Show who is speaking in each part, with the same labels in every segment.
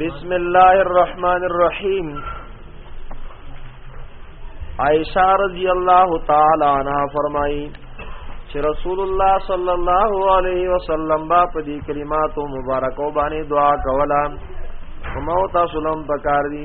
Speaker 1: بسم الله الرحمن الرحیم عائشہ رضی اللہ تعالی عنہ فرمائی چې رسول الله صلی الله علیه وسلم با په دې کلماتو مبارکو باندې دعا کوله کومو تاسو لم پکار دي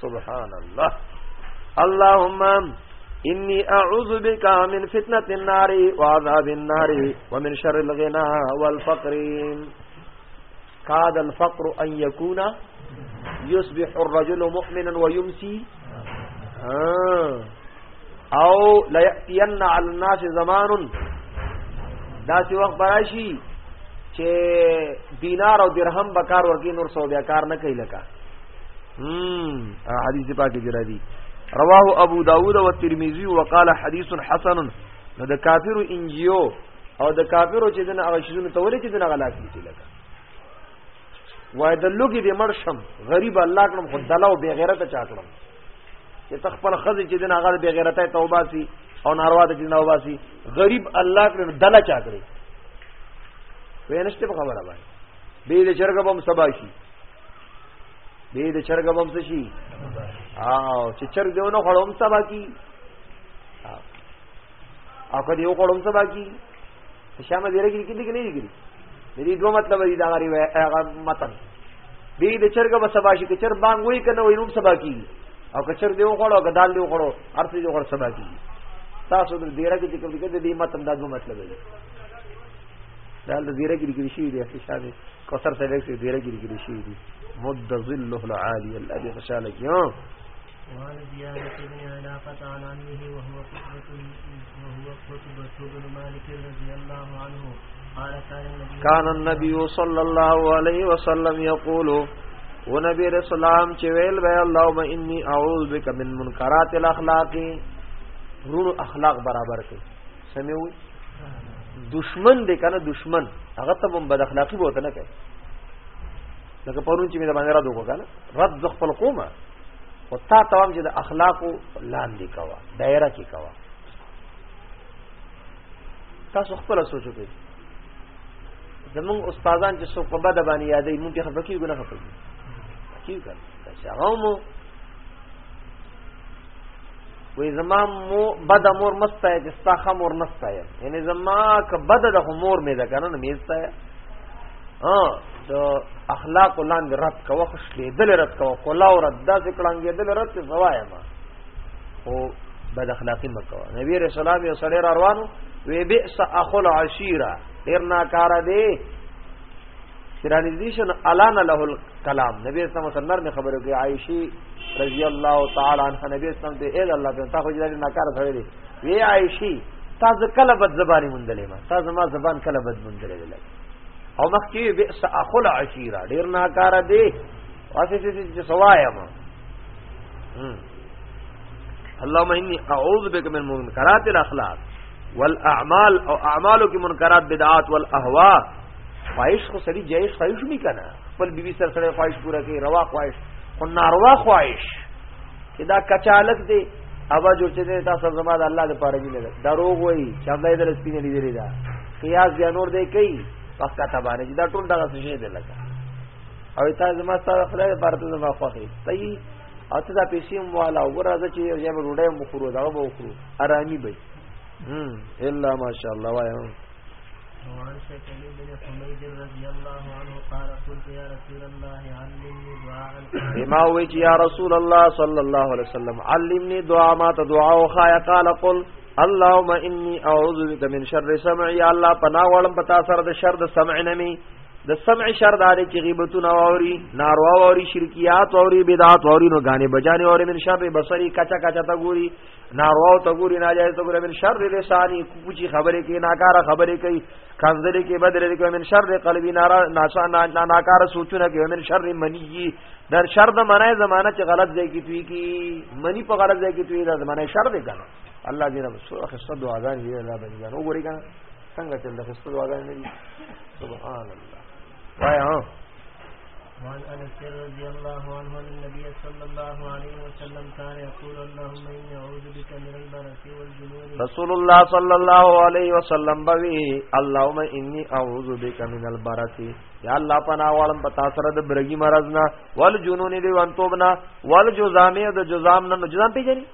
Speaker 1: سبحان الله اللهم انی اعوذ بک من فتنه النار وعذاب النار ومن شر الغنا والفقر کاد الفقر ان يكون يصبح الرجل مؤمنا ويمسي او لا یاتین علی الناس زمان دا سی وخت براشي چې دینار او درهم بکار ورکی نور سو بیا کار نه کوي لکه هم حدیث پاک کې راځي رواه ابو داود او ترمذی وقال حدیث حسن نو د کافر انجیو او د کافرو چې دنه هغه شیزونه ته ولې چې دنه غلاف کیږي لکه وای د لوګي دې مرشم غریب الله کړم خدای له بغیرته چا کړم چې تخپل خزي چې دین هغه به غیرته توبه سي او ناروا د جنو باسي غریب الله کړ دلا چا کړی وینشته په خبره باندې دې د چرګ بم سبا شي دې د چرګ بم څه شي او چې چرګ دیونه خړوم سبا کی او کدی یو خړوم سبا کی شام زیره کې دي کې نه دي د دې دوه مطلب دي دا غری هغه متن دې د چرګ په سبا شي کې چر بانګ وای کنه وای نوم سبا کیږي او که چر دیو غړو که دال دیو غړو ارته دیو غړ سبا کیږي تاسو د دیره کې کوم کې دې متن دا دوه مطلب دي دا د دیره کې کې شي دي چې شاده کوثر ته وکړي دیره کې کې شي دي مد ظله العالی الذي خشاله کیو
Speaker 2: وعن زيادة بن علاقة عن عمه وهو قطبة وهو قطبة بن مالك رضي الله عنه قال كان النبي
Speaker 1: كان النبي صلى الله عليه وسلم يقول ونبي رسول الله چې ویل به اللهم اني اعوذ بك من منكرات الاخلاق رونو اخلاق برابر کړي سموي دشمن دې کنه دشمن هغه ته هم بد اخلاقی بوته نه کوي لکه پرون چې مې د باندې را دوه کنه رد ز خپل کومه او تا توام چې د اخلاقو لاندې کوا دایره کې کوا تاسو خپل سوچو کې زمون استادان چې څوک په بد باندې یادې مونږ ته خبرې ګونه خبرې کیږي چې هغه مو وی زما مو بد مور مستا ہے جستا خمور نستا ہے یعنی زما که بد د مور می ده کنه میستا ہے ها د اخلاق لاندې رد کوه خوشلې دل رد کوه کولا او رد داسې کړهږي دل رد څه زوایا ما او بد اخلاقی مکو نبی رسول الله یو سړی روانو وی بئس اخل عشیره ډیر ناکاره دی سرانیزیشن الان له الكلام نبی اسلام سره نرم خبرو کې عائشی رضی الله تعالی عنها نبی اسلام ته اې الله په تاسو جوړ نه کار سره دی وی عائشی تاسو کله بد زبانی مونډلې ما تاسو ما زبان کله بد مونډلې لګ او مخکې بئس اخل عشیرا ډیر نه کار دی واسه چې سوایا ما اللهم انی اعوذ بک من منکرات الاخلاق والاعمال او اعمالو کې منکرات بدعات والاهواء خواهش خو سړي جایز خواهش نه کنه خپل بیبي سره سره خواهش پورا کوي روا خواهش خو ناروا خواهش چې دا کچالک دی ابا جوړ چې دی تاسو زما د الله لپاره دی نه دروغ وای چې الله دې رسپینه لیدلې دا قیاس بیا نور دی کوي پکا تبانه چې دا ټول دغه څه شي دی لګا او تا زما سره خدای لپاره ته زما خوخي صحیح او ته دا پیسې موالا ورځ چې یو ځای ډوډۍ مخورو دا به وکړو آرامي به هم الا ماشاءالله وایم
Speaker 2: وعن شكل بن حميد رضي الله عنه قال قلت يا رسول الله علمني دعاء
Speaker 1: بما وجه يا رسول الله صلى الله عليه وسلم علمني دعاء ما تدعى وخايا قال قل اللهم اني اعوذ بك من شر سمعي يا الله پناه ولم پتا سره د شر د سمع نمي د سمع شر داري چې غیبتونه اوري ناروا اوري شرکيات اوري بدعات اوري نو غاني بجاني اوري من شر بصري کچا کچا تا ګوري نارواو ته ګوري ناجایز ته ګوري من شر لسانی کوچی خبرې کوي ناکاره خبرې کوي کنځلې کې بدلې کوي من شر قلبي نارا ناشا ناکاره سوچونه کوي من شر منی در شر د منای زمانہ چې غلط ځای کې توي کی منی په غلط ځای کې توي دا زمانہ شر دی کنه الله دې رب سو خسته دعا ده دې الله بنګانو ګوري کنه څنګه چې د خسته دعا ده سبحان الله وایا
Speaker 2: وعن انس رضي الله عنه ان النبي صلى الله عليه وسلم كان يقول اللهم اني اعوذ بك من البرص والجنون
Speaker 1: رسول الله صلى الله عليه وسلم بوي اللهم اني اعوذ بك من البرص یا الله پنا والم پتا سره د برګي مرز نه ول جنون دی وانتوبنا ول جزامه د جزام نه جزام پیجني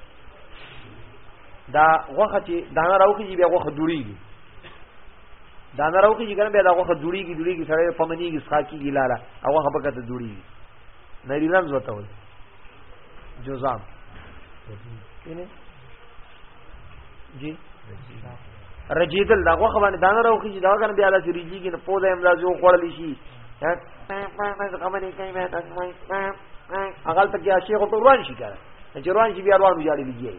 Speaker 1: دا غوخه چې دانه راوخی بیا غوخه دوړي دا نه راو کیږي کنه بیا دا غوخه جوړیږي جوړیږي سره پمنیږي ساکی ګلاله هغه هغه کته جوړیږي نه ریلان زوته وي جزام کینه جی رجیدل دا غوخه باندې دا نه راو کیږي دا کنه بیا دا سریږي نه پوزه هم دا جو خړلې شي هغه ته کې شیخ ته روان شي کنه چې روان شي بیا روان ویاړي لګي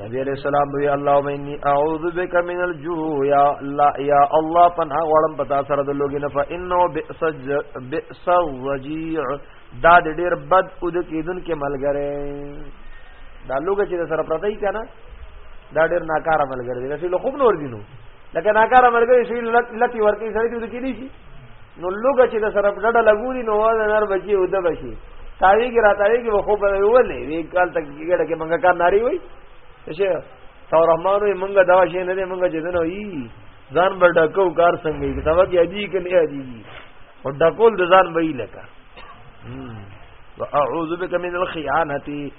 Speaker 1: نبی علیہ السلام وی اللهم انی اعوذ بک من الجوع یا لا یا الله پناه غړم پتا سره د لوګي نه فانه بئس بئس الرجیع دا د ډیر بد او د کیدون کې ملګری دا لوګه چې سره پرته ای کنه دا ډیر ناکاره ملګری دی چې لو خوب نور دینو لکه ناکاره ملګری شي لتی ورکی سره دې کې دي نو لوګه چې د سره ډډه لګولي نو واه نر بچي او د بچي تاویږي را تاویږي وخو په ولې وی کال تک ګډه کې منګه کار ناری وای شه تو رحمان وی منګه دا شي نه دې منګه چې دنو ای ځان بر ډکو کار څنګه یې تا وږي دی کنه یې دی او ډکول د ځان وی لکه واعوذ بک من الخیانه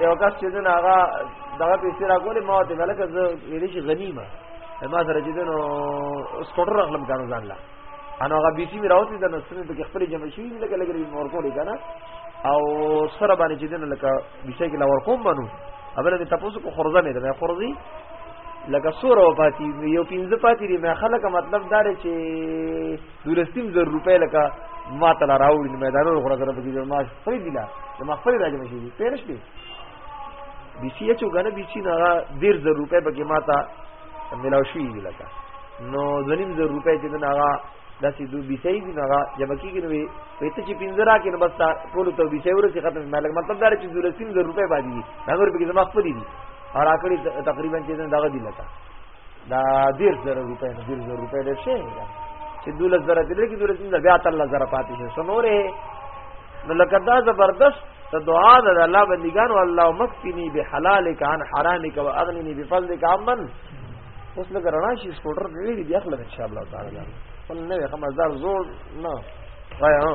Speaker 1: یو کس چې دن هغه دغه پیسې راکولې ما ته ملک زه ویلې شي غنیمه ما سره چې دن سکوټر اخلم کانو ځان لا انا هغه بیسي مې راوتی د نسرین په خپل جمع شي لکه لګري مور کولې کنه او سره باندې چې دن لکه بیسي کې لور کوم بنو اوبله مې تاسو کو خرزه مې ده خرزي لکه سور او پاتې یو پینځه پاتې دي مې خلک مطلب دار چې دولسیم زر روپۍ لکه ما ته لا راوړي نو میدانونو خو سره پکې ما خپل دي لا ما خپل راځم شي دي پېرش دي بیچی اچو غنه بیچی نه ډیر زر روپۍ پکې ما ته ملاو شوې دي لکه نو ځنیم زر روپۍ چې نه هغه داسې دوه بیسې دي نه هغه جب کېږي نو وي ته چې پنځرا کې نو بس ټول ته بیسې ورسې ختم مالک مطلب دا چې دولسیم زر روپۍ باندې دي هغه پکې زما خپل دي اور اکړی تقریبا چې دغه دی لکه دا ډیر زره روپۍ نه ډیر زره روپۍ ډیر شي دا چې دوله زره دې کې دوله دې بیا تعالی زره پاتې شي سنورې نو لکه دا زبردست ته دعا ده الله بندگان والله مکفنی بحلالک عن حرامک واغننی بفضلک عمن اوس لګ رڼا شي سپوټر دی دی اخلم ان شاء الله تعالی ول نه خمزدار زور نه وای ها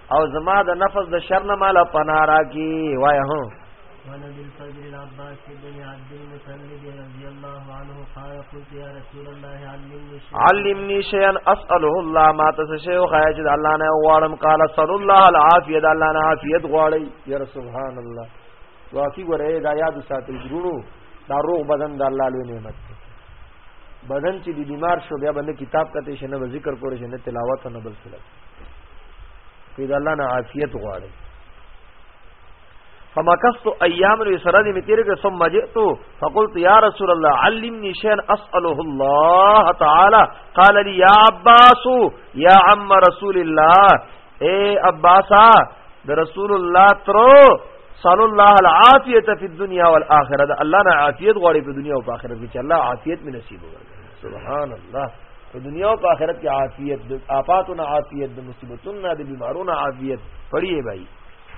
Speaker 1: او زما د نفس د شر نه مال پناه راکی وای هو
Speaker 2: وانا بالفضل العباس بن عبد المسلم رضي الله عنه قال قلت يا رسول الله علمني شيئا
Speaker 1: علمني شيئا اساله الله ما تسشي وخايا چې الله نه غواړم قال صلى الله العافيه د الله نه عافيت غواړي يا سبحان الله واقعي ګره دا یاد ساتل ګرونو دا روغ بدن د الله لوی نعمت دی بدن چې د بیمار شو بیا باندې کتاب کته شنه ذکر کول شنه تلاوت نه بل څه کې د الله نه عافیت غواړي فمکست ایام نو سره دې متیر کې ثم جئت فقلت یا رسول الله علمني شيئا اساله الله تعالی قال لي يا عباس يا عم رسول الله اے عباسا د رسول الله ترو صلی الله العافیه فی الدنیا والآخرة الله نه عافیت غواړي په دنیا او په آخرت کې چې الله عافیت می نصیب وکړي سبحان الله په دنیا او په آخرت کې عافیت د آفاتو نه عافیت د مصیبتونو نه د بیمارونو نه عافیت پڑھیے بھائی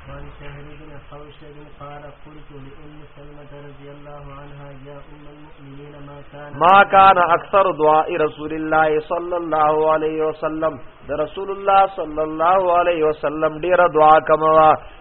Speaker 2: وعن شهر بن حوشب قال قلت لأم سلمة رضي الله عنها يا أم المؤمنين ما كان
Speaker 1: ما كان أكثر دعاء رسول الله صلى الله عليه وسلم ده رسول الله
Speaker 2: صلى الله عليه وسلم
Speaker 1: دير دعا كما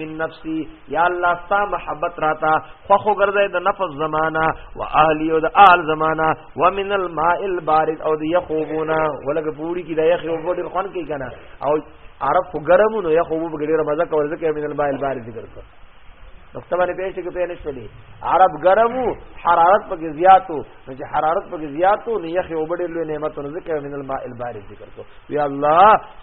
Speaker 1: من نفسي یا الله ستا محبت راتا خو خو ګرځي د نفس زمانہ او اهلی او د اهل زمانہ ومن الماء البارد او د يخوبونا ولګ پوری کی د يخو بوډر خون کی کنه او عرب خو ګرمو نو يخو بوډر مزه کول ځکه من الماء البارد ذکر کړ نقطه باندې پېښ کې پېښ نشولې عرب ګرمو حرارت پکې زیاتو نو چې حرارت پکې زیاتو نو یخ یو بډې لوی نعمت نو ذکر من الماء البارد ذکر کو یا الله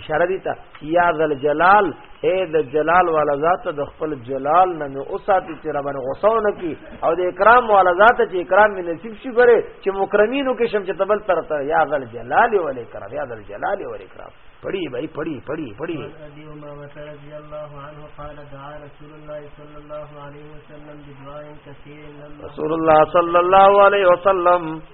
Speaker 1: اشاره دي ته یا ذل جلال اے د جلال والا ذات د خپل جلال نه نو اوساتی چې ربن غوسونه کی او د اکرام والا ذات چې اکرام می نصیب شي غره چې مکرمینو کې شم چې تبل تر تر یا ذل جلال و الاکرام یا ذل جلال و الاکرام پڑھی بھائی پڑھی پڑھی
Speaker 2: پڑھی ابي امامه رضي الله عنه قال دعا رسول الله صلى الله عليه وسلم بدعاء كثير
Speaker 1: رسول الله صلى الله عليه وسلم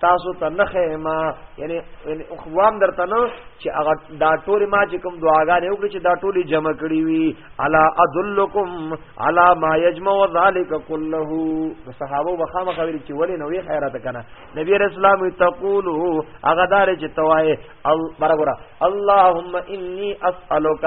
Speaker 1: تاسو ته نه خېما یعنی یعنی خوام درته نو چې هغه دا ټول ما چې کوم دعاګانې وکړي چې دا ټولې جمع کړي وي الا ادلکم علی ما یجمع ذلک كله د صحابه وخامه خبرې چې ولې نو یې خیرات کنه نبی رسول الله تقول هغه دار چې توای برابر اللهم انی اسالک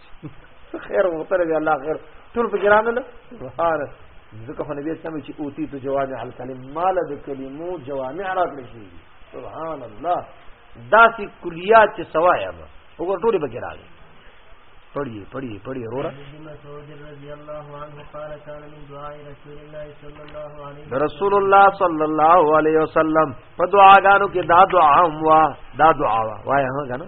Speaker 1: خیر وختره دی الله خیر ټول په ګران له سبحان ذکر خو نبی سم چې اوتی تو جوامع الکلم مال د کلمو جوامع راکړي شي سبحان الله داسې کلیات چې سوایا به وګور ټول به ګران پڑھیے پڑھیے پڑھیے رو رہا رسول اللہ صلی اللہ علیہ وسلم په دعاګانو کې دا دعا هم وا دا دعا وا وای هغه نه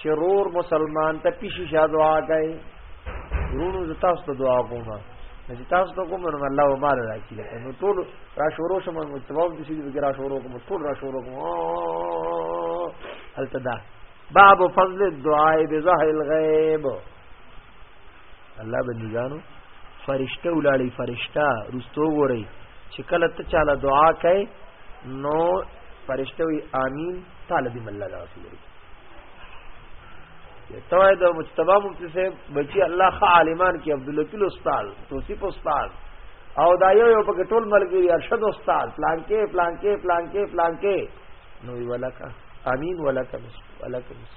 Speaker 1: چې رور مسلمان ته پیشي شا دعا کوي ورونو زه تاسو ته دعا کوم چې تاسو ته کوم نو الله و مال راکړي نو ټول را شروع شم نو جواب دي چې را شروع کوم ټول را شروع کوم التدا باب فضل الدعاء بظهر الغيب الله بندګانو فرشته ولاړی فرشته رستو غوري چې کله ته چاله دعا کوي نو فرشته وی امين تعالی دې مله دا رسول الله توای د مجتبی مفتی صاحب بچی الله خ عالمان کې عبد الوکیل استاد توصیف استاد او دا یو یو په ټول ملګری ارشد استاد پلان کې پلان کې پلان کې پلان کې نو
Speaker 2: ولکه امين ولکه ولکه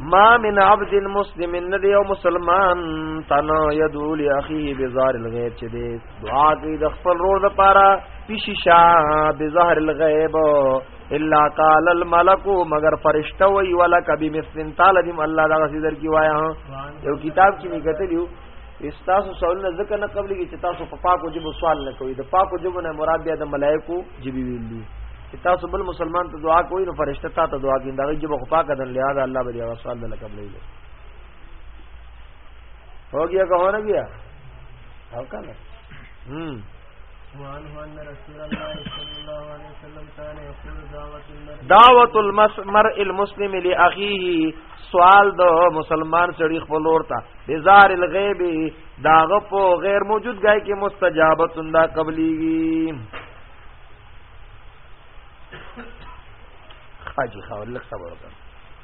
Speaker 2: ما من عبد
Speaker 1: مسلم ندی او مسلمان تنو یدو لی اخیه بظاهر الغیب چه دی دعا کی د خپل رور د پارا پیشی شا بظاهر الغیب الا قال الملک مگر فرشتہ وی ولک بمثل تعالی دم الله دا غسی در کی وایا یو کتاب کی نکته لیو استاسو سوالونه ځکه نه قبلېږي چې تاسو په پاکو جبو سوال نه کوئ د پاکو جبو نه مراد بیا د ملایکو جبي ویل دي چې تاسو بل مسلمان ته دعا کوئ نو فرشته تا ته دعا کوي دا غي جبو خو پاکه ده لہذا الله به دې سوال
Speaker 2: نه قبلېږي هو گیا کہو نه گیا او کنه هم
Speaker 1: دعوت المرء المسلم لاخيه سوال د مسلمان سړي خپل ورته بزار الغيب داغه په غیر موجود غای کې مستجابت دا قبليږي خاجي خاور لک صبر وکړه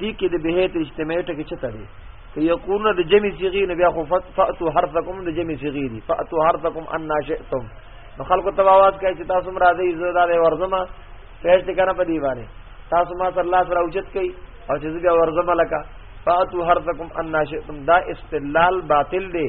Speaker 1: دې کې د بهیت اجتماع ټکی چته دی که یقولون د جمع صيغه نه بیا خو فاتو حرثکم د جمع صيغه دي فاتو حرثکم ان شئتم نو خلکو ته आवाज کوي چې تاسو مراد یې زړه دی ورزمه پېښ کنه په دی باندې تاسو ما صلی الله سره اوچت کوي او چې بیا ورزمه لکه فاتو حرثکم ان شئتم دا استدلال باطل دی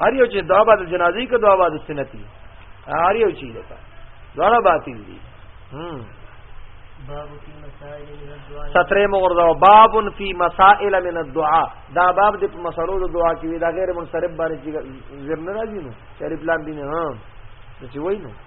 Speaker 1: هر یو چې دعا به د جنازې کې دعا به د سنتي هر یو چیز ده دعا باطل دي ستره مغرضه باب فی مسائل من الدعاء دا باب د مسلو د دعا کې دا غیر منصرف باندې چې زرنه راځي نو چې پلان دي نه ها چې وای نو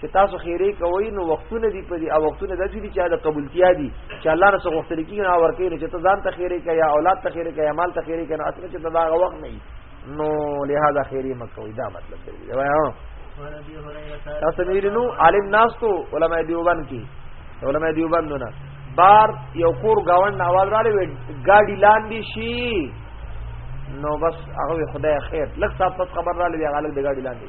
Speaker 1: چې تاسو خیره کوي نو وختونه دی په دې او وختونه داسې دي چې د قبولتیا دي چې الله نه څو وخت لري نه ورکې نه چې ته ځان ته خیره کوي یا اولاد ته خیره کوي یا مال ته خیره کوي نو اصل چې دا وخت نه نو لہذا خیره مکوي دا مطلب دی
Speaker 2: وایو
Speaker 1: تاسو ویل نو عالم ناس ته علماء دیوبند کې علماء دیوبند نه بار یو کور گاوند اواز را لوي ګاډي لاندې شي نو بس هغه خدای خیر لکه تاسو خبر را لوي هغه د ګاډي لاندې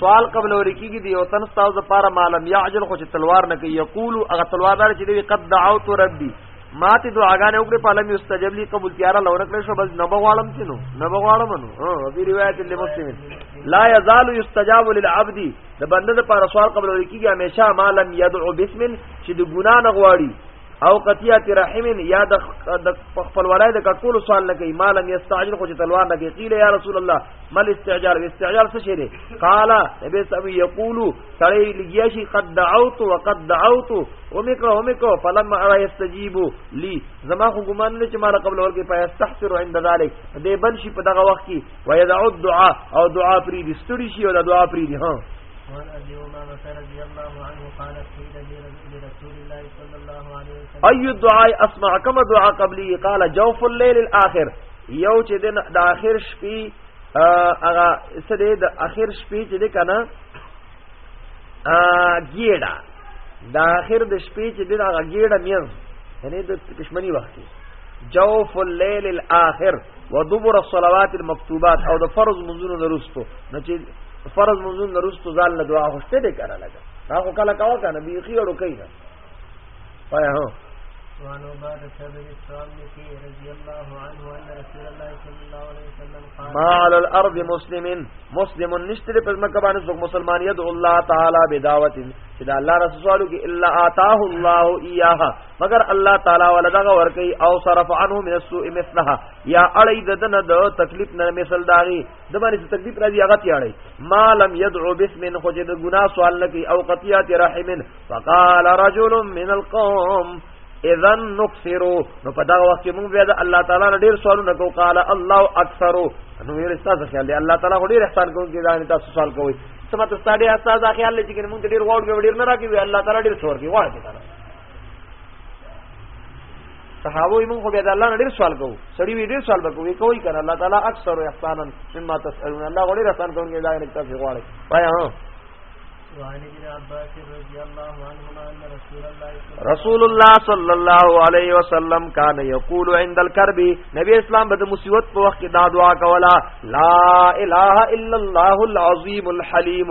Speaker 1: سوال قبل ورکیږي دی او تن تاسو د پاره معلوم یعجل خو چې تلوار نه کوي یقول هغه تلوار دار چې دی قد دعوت ربي ما ته دعاګانې وکړې په لم یستجب لي قبول تیار لور کړې شو بس نه بغواړم چې نو نه بغواړم نو او په روایت له مسلم لا یزال یستجاب للعبد د بنده د پاره سوال قبل ورکیږي همیشه ما لم يدعو بسم چې د ګنا نه غواړي او قطیات رحم یا د خپل ولای د کټکول سوال نه کوي مالم یستعجل خو چې تلوار نه کوي قیل یا رسول الله مل استعجال استعجال څه شي دی قال نبی صلی یقول سړی لګیا شي قد دعوت وقد دعوت ومکره ومکو فلم ارا یستجیب لی زما خو ګمان نه چې مال قبل ورګه پیا استحسر عند ذلک دې بن شي په دغه وخت کې ويدعو الدعاء او دعا پری دي ستړي شي او دعا پری دي ها
Speaker 2: وعن ابي امامه رضي الله عنه قال قيل لي
Speaker 1: اي دعاء اسمع كما دعاء قبلي قال جوف الليل الاخر یو چې د اخر شپې هغه سره د اخر شپې چې کنه ګیډه د اخر د شپې چې د هغه ګیډه مین یعنی د کشمنی وخت جوف الليل الاخر ودبر الصلوات المكتوبات او د فرض منځونو درستو نو چې فرض منځونو درستو ځان له دعا خوشته دي کنه لګا دا خو کله کاوه کنه بیخي اړو کوي نه پای هو
Speaker 2: وعن عبادة بن الصامت رضي الله عنه أن رسول الله صلى الله عليه وسلم قال
Speaker 1: ما على الأرض مسلم مسلم نشتري پس مکه باندې څوک مسلمان يدعو الله تعالى بدعوت چې دا الله رسول سوالو کې الا آتاه الله اياها مگر الله تعالی ولدغه ور کوي او صرف عنه من السوء مثلها یا اړي ددن د تکلیف نه مثل داغي د باندې چې تکلیف راځي هغه تیاړي ما لم يدعو باسم خو چې د ګناه سوال نه کوي او قطيعه رحم فقال رجل من القوم اذا نكسرو نو په دا وخت کې موږ بیا د الله تعالی نه ډیر سوالونه کو قال الله اکثر نو یې استاد خیال دی الله تعالی ډیر احسان کوي چې دا نه تاسو سوال کوي سمته استاد استاد خیال لري چې موږ ډیر غوړ ډیر نه راکوي الله تعالی ډیر څور کوي غوړ دي صحابه موږ خو بیا د الله نه ډیر سوال کوو سړی وی ډیر سوال وکوي کوي کنه الله تعالی اکثر احسانا مما تسالون الله غوړي رسان کوي دا نه تاسو غواړي
Speaker 2: وایا هو رسول الله
Speaker 1: صلی الله علیه وسلم کان یقول عند الكرب نبی اسلام بده مصیبت په وخت کې دا دعا کولا لا اله الا الله العظیم الحلیم